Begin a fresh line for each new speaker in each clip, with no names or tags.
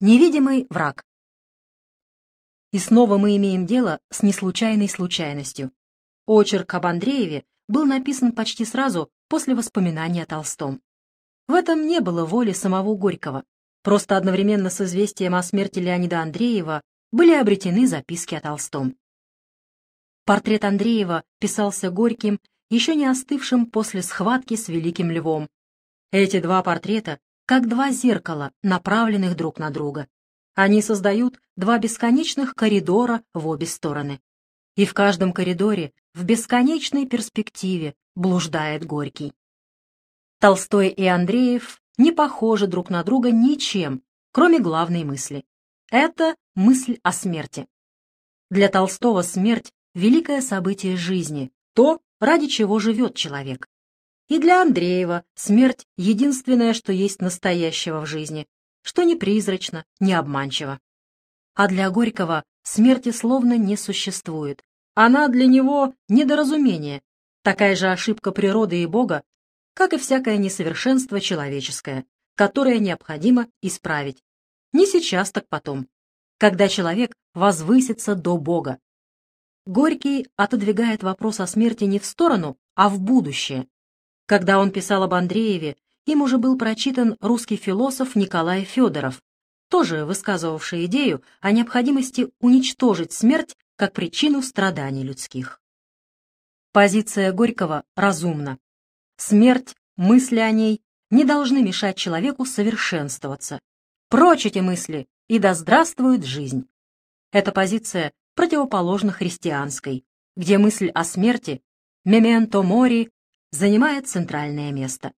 Невидимый враг. И снова мы имеем дело с неслучайной случайностью. Очерк об Андрееве был написан почти сразу после воспоминаний о Толстом. В этом не было воли самого Горького. Просто одновременно с известием о смерти Леонида Андреева были обретены записки о Толстом. Портрет Андреева писался Горьким, еще не остывшим после схватки с Великим Львом. Эти два портрета как два зеркала, направленных друг на друга. Они создают два бесконечных коридора в обе стороны. И в каждом коридоре, в бесконечной перспективе, блуждает Горький. Толстой и Андреев не похожи друг на друга ничем, кроме главной мысли. Это мысль о смерти. Для Толстого смерть — великое событие жизни, то, ради чего живет человек. И для Андреева смерть — единственное, что есть настоящего в жизни, что не призрачно, не обманчиво. А для Горького смерти словно не существует. Она для него недоразумение, такая же ошибка природы и Бога, как и всякое несовершенство человеческое, которое необходимо исправить. Не сейчас, так потом, когда человек возвысится до Бога. Горький отодвигает вопрос о смерти не в сторону, а в будущее, когда он писал об Андрееве, им уже был прочитан русский философ Николай Федоров, тоже высказывавший идею о необходимости уничтожить смерть как причину страданий людских. Позиция Горького разумна. Смерть, мысли о ней не должны мешать человеку совершенствоваться. Прочь эти мысли, и да здравствует жизнь. Эта позиция противоположна христианской, где мысль о смерти «мементо мори» занимает центральное место.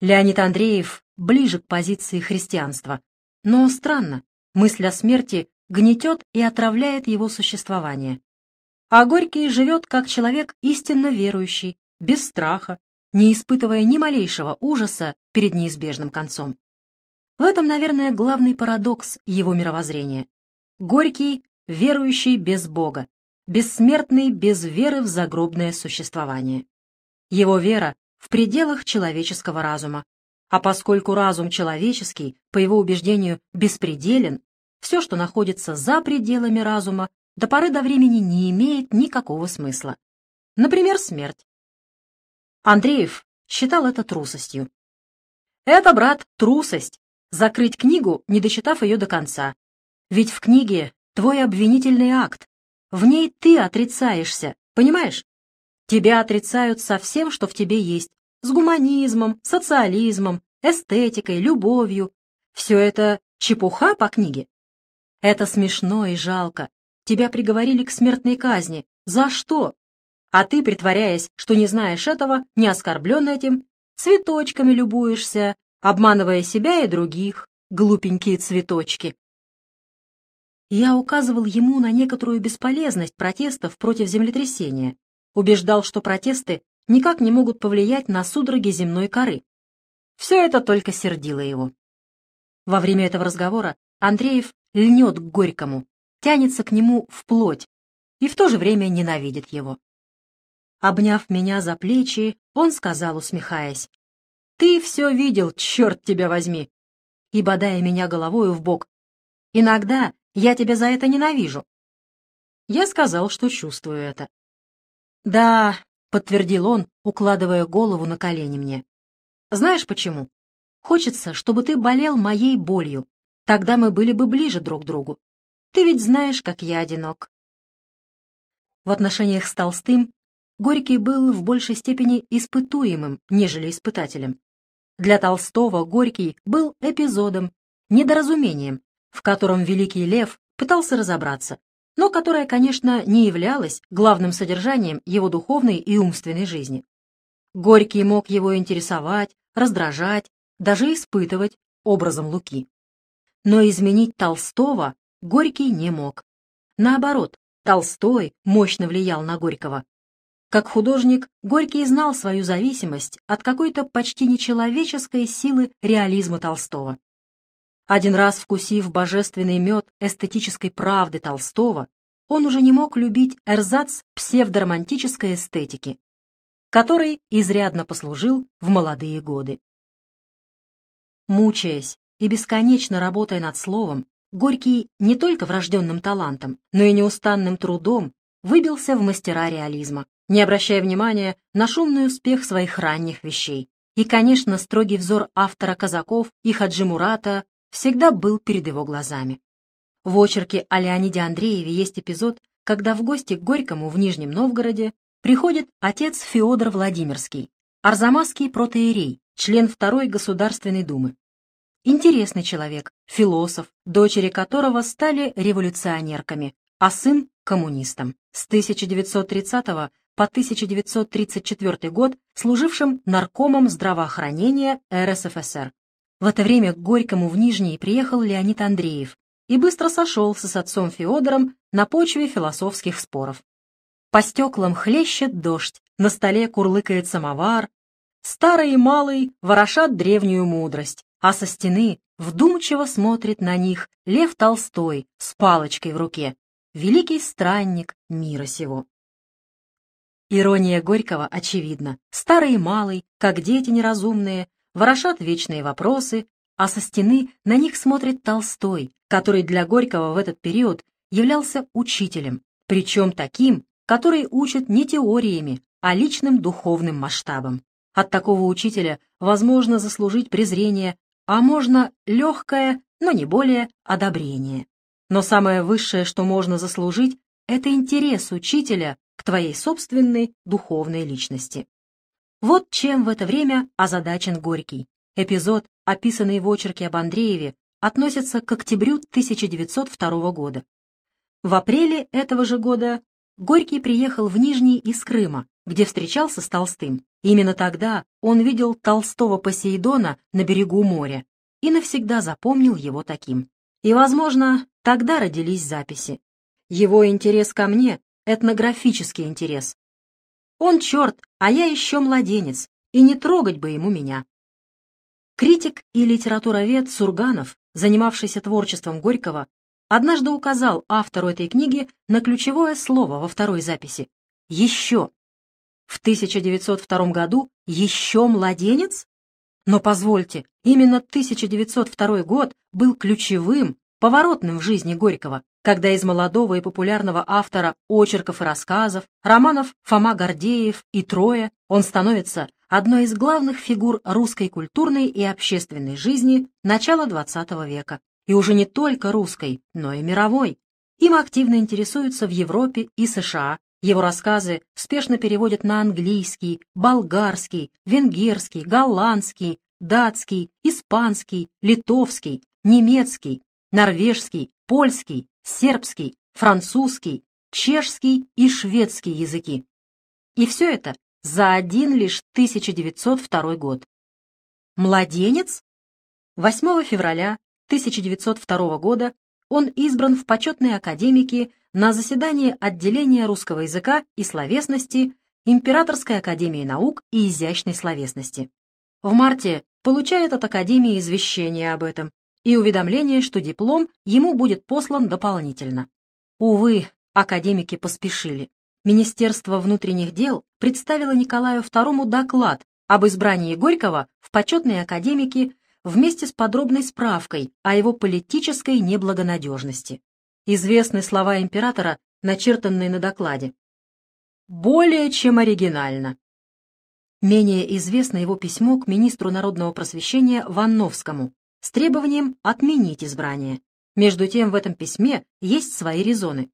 Леонид Андреев ближе к позиции христианства, но странно, мысль о смерти гнетет и отравляет его существование. А Горький живет как человек истинно верующий, без страха, не испытывая ни малейшего ужаса перед неизбежным концом. В этом, наверное, главный парадокс его мировоззрения. Горький — верующий без Бога, бессмертный без веры в загробное существование. Его вера в пределах человеческого разума. А поскольку разум человеческий, по его убеждению, беспределен, все, что находится за пределами разума, до поры до времени не имеет никакого смысла. Например, смерть. Андреев считал это трусостью. Это, брат, трусость. Закрыть книгу, не дочитав ее до конца. Ведь в книге твой обвинительный акт. В ней ты отрицаешься, понимаешь? Тебя отрицают со всем, что в тебе есть, с гуманизмом, социализмом, эстетикой, любовью. Все это чепуха по книге. Это смешно и жалко. Тебя приговорили к смертной казни. За что? А ты, притворяясь, что не знаешь этого, не оскорблен этим, цветочками любуешься, обманывая себя и других, глупенькие цветочки. Я указывал ему на некоторую бесполезность протестов против землетрясения, убеждал, что протесты никак не могут повлиять на судороги земной коры. Все это только сердило его. Во время этого разговора Андреев льнет к Горькому, тянется к нему вплоть и в то же время ненавидит его. Обняв меня за плечи, он сказал, усмехаясь, «Ты все видел, черт тебя возьми!» и, бодая меня головою в бок, «Иногда я тебя за это ненавижу». Я сказал, что чувствую это. «Да», — подтвердил он, укладывая голову на колени мне. «Знаешь почему? Хочется, чтобы ты болел моей болью. Тогда мы были бы ближе друг к другу. Ты ведь знаешь, как я одинок». В отношениях с Толстым Горький был в большей степени испытуемым, нежели испытателем. Для Толстого Горький был эпизодом, недоразумением, в котором Великий Лев пытался разобраться, но которая, конечно, не являлась главным содержанием его духовной и умственной жизни. Горький мог его интересовать, раздражать, даже испытывать образом Луки. Но изменить Толстого Горький не мог. Наоборот, Толстой мощно влиял на Горького. Как художник, Горький знал свою зависимость от какой-то почти нечеловеческой силы реализма Толстого. Один раз вкусив божественный мед эстетической правды Толстого, он уже не мог любить эрзац псевдоромантической эстетики, который изрядно послужил в молодые годы. Мучаясь, и бесконечно работая над словом, Горький не только врожденным талантом, но и неустанным трудом выбился в мастера реализма, не обращая внимания на шумный успех своих ранних вещей. И, конечно, строгий взор автора казаков и Хаджи Мурата всегда был перед его глазами. В очерке о Леониде Андрееве есть эпизод, когда в гости к Горькому в Нижнем Новгороде приходит отец Феодор Владимирский, арзамасский протеерей, член Второй Государственной Думы. Интересный человек, философ, дочери которого стали революционерками, а сын — коммунистом. С 1930 по 1934 год служившим наркомом здравоохранения РСФСР. В это время к Горькому в Нижний приехал Леонид Андреев и быстро сошелся с отцом Феодором на почве философских споров. По стеклам хлещет дождь, на столе курлыкает самовар, старый и малый ворошат древнюю мудрость, а со стены вдумчиво смотрит на них Лев Толстой с палочкой в руке, великий странник мира сего. Ирония Горького очевидна. Старый и малый, как дети неразумные, ворошат вечные вопросы, а со стены на них смотрит Толстой, который для Горького в этот период являлся учителем, причем таким, который учит не теориями, а личным духовным масштабом. От такого учителя возможно заслужить презрение, а можно легкое, но не более, одобрение. Но самое высшее, что можно заслужить, это интерес учителя к твоей собственной духовной личности. Вот чем в это время озадачен Горький. Эпизод, описанный в очерке об Андрееве, относится к октябрю 1902 года. В апреле этого же года Горький приехал в Нижний из Крыма, где встречался с Толстым. Именно тогда он видел Толстого Посейдона на берегу моря и навсегда запомнил его таким. И, возможно, тогда родились записи. Его интерес ко мне этнографический интерес. Он черт, а я еще младенец, и не трогать бы ему меня. Критик и литературовед Сурганов, занимавшийся творчеством Горького, однажды указал автору этой книги на ключевое слово во второй записи — «еще». В 1902 году еще младенец? Но позвольте, именно 1902 год был ключевым, поворотным в жизни Горького когда из молодого и популярного автора очерков и рассказов, романов Фома Гордеев и Троя, он становится одной из главных фигур русской культурной и общественной жизни начала XX века. И уже не только русской, но и мировой. Им активно интересуются в Европе и США. Его рассказы спешно переводят на английский, болгарский, венгерский, голландский, датский, испанский, литовский, немецкий, норвежский, польский, сербский, французский, чешский и шведский языки. И все это за один лишь 1902 год. Младенец? 8 февраля 1902 года он избран в почетные академики на заседании отделения русского языка и словесности Императорской академии наук и изящной словесности. В марте получает от Академии извещение об этом и уведомление, что диплом ему будет послан дополнительно. Увы, академики поспешили. Министерство внутренних дел представило Николаю II доклад об избрании Горького в почетные академики вместе с подробной справкой о его политической неблагонадежности. Известны слова императора, начертанные на докладе. Более чем оригинально. Менее известно его письмо к министру народного просвещения Ванновскому, с требованием отменить избрание. Между тем в этом письме есть свои резоны.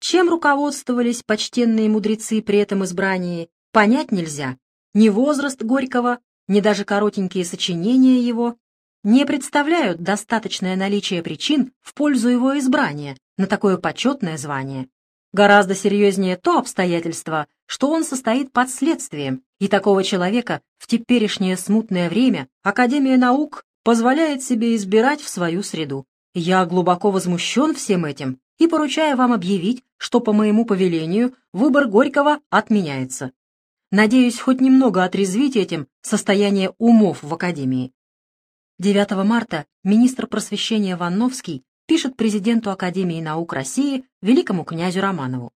Чем руководствовались почтенные мудрецы при этом избрании, понять нельзя. Ни возраст Горького, ни даже коротенькие сочинения его не представляют достаточное наличие причин в пользу его избрания на такое почетное звание. Гораздо серьезнее то обстоятельство, что он состоит под следствием, и такого человека в теперешнее смутное время Академия наук позволяет себе избирать в свою среду. Я глубоко возмущен всем этим и поручаю вам объявить, что по моему повелению выбор Горького отменяется. Надеюсь, хоть немного отрезвить этим состояние умов в Академии. 9 марта министр просвещения Ванновский пишет президенту Академии наук России великому князю Романову.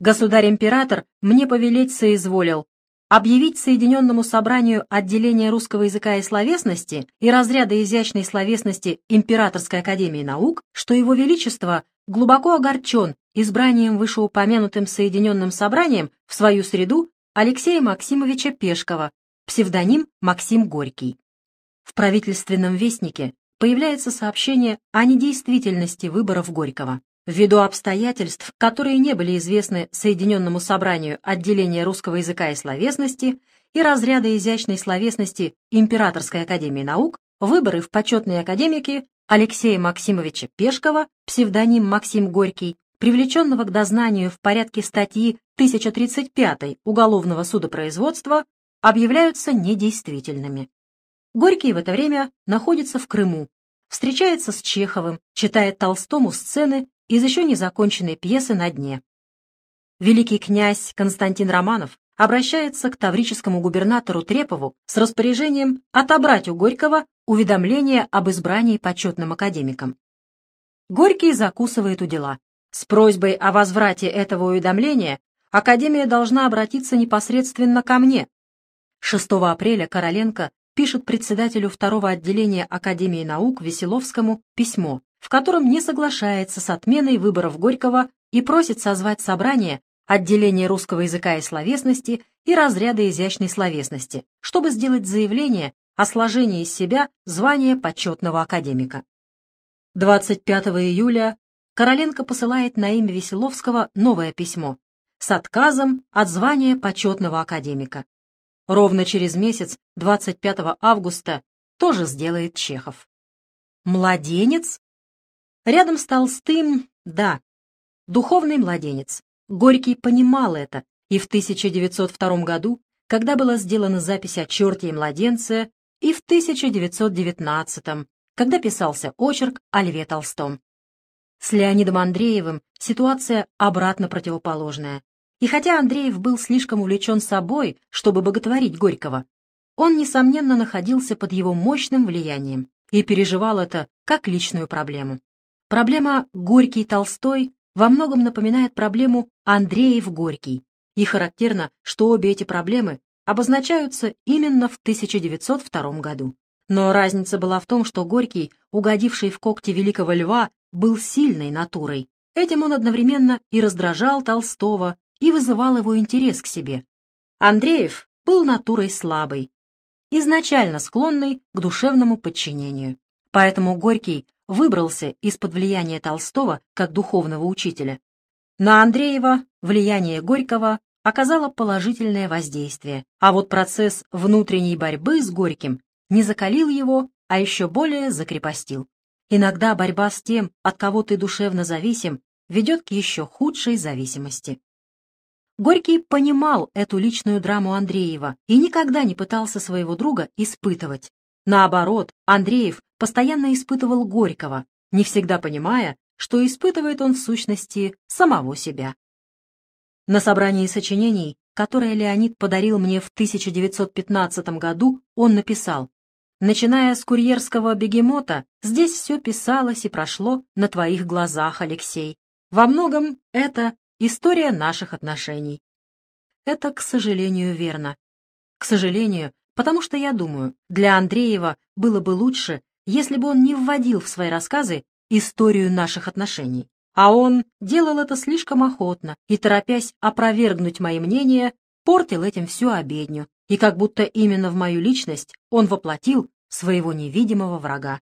«Государь-император мне повелеть соизволил объявить Соединенному собранию отделения русского языка и словесности и разряда изящной словесности Императорской академии наук, что его величество глубоко огорчен избранием вышеупомянутым Соединенным собранием в свою среду Алексея Максимовича Пешкова, псевдоним Максим Горький. В правительственном вестнике появляется сообщение о недействительности выборов Горького. Ввиду обстоятельств, которые не были известны Соединенному собранию отделения русского языка и словесности и разряда изящной словесности Императорской академии наук, выборы в почетные академики Алексея Максимовича Пешкова, псевдоним Максим Горький, привлеченного к дознанию в порядке статьи 1035 Уголовного судопроизводства, объявляются недействительными. Горький в это время находится в Крыму, встречается с Чеховым, читает Толстому сцены из еще не законченной пьесы «На дне». Великий князь Константин Романов обращается к таврическому губернатору Трепову с распоряжением отобрать у Горького уведомление об избрании почетным академиком. Горький закусывает у дела. С просьбой о возврате этого уведомления Академия должна обратиться непосредственно ко мне. 6 апреля Короленко пишет председателю второго отделения Академии наук Веселовскому письмо, в котором не соглашается с отменой выборов Горького и просит созвать собрание отделения русского языка и словесности и разряда изящной словесности, чтобы сделать заявление о сложении из себя звания почетного академика. 25 июля Короленко посылает на имя Веселовского новое письмо с отказом от звания почетного академика. Ровно через месяц, 25 августа, тоже сделает Чехов. Младенец Рядом с Толстым, да, духовный младенец. Горький понимал это, и в 1902 году, когда была сделана запись о черте и младенце, и в 1919, когда писался очерк о Льве Толстом. С Леонидом Андреевым ситуация обратно противоположная. И хотя Андреев был слишком увлечен собой, чтобы боготворить Горького, он, несомненно, находился под его мощным влиянием и переживал это как личную проблему. Проблема Горький-Толстой во многом напоминает проблему Андреев-Горький, и характерно, что обе эти проблемы обозначаются именно в 1902 году. Но разница была в том, что Горький, угодивший в когти великого льва, был сильной натурой. Этим он одновременно и раздражал Толстого, и вызывал его интерес к себе. Андреев был натурой слабой, изначально склонной к душевному подчинению. Поэтому Горький выбрался из-под влияния Толстого как духовного учителя. На Андреева влияние Горького оказало положительное воздействие, а вот процесс внутренней борьбы с Горьким не закалил его, а еще более закрепостил. Иногда борьба с тем, от кого ты душевно зависим, ведет к еще худшей зависимости. Горький понимал эту личную драму Андреева и никогда не пытался своего друга испытывать. Наоборот, Андреев постоянно испытывал Горького, не всегда понимая, что испытывает он в сущности самого себя. На собрании сочинений, которое Леонид подарил мне в 1915 году, он написал «Начиная с курьерского бегемота, здесь все писалось и прошло на твоих глазах, Алексей. Во многом это история наших отношений». Это, к сожалению, верно. К сожалению, потому что я думаю, для Андреева было бы лучше, если бы он не вводил в свои рассказы историю наших отношений. А он делал это слишком охотно и, торопясь опровергнуть мои мнения, портил этим всю обедню, и как будто именно в мою личность он воплотил своего невидимого врага.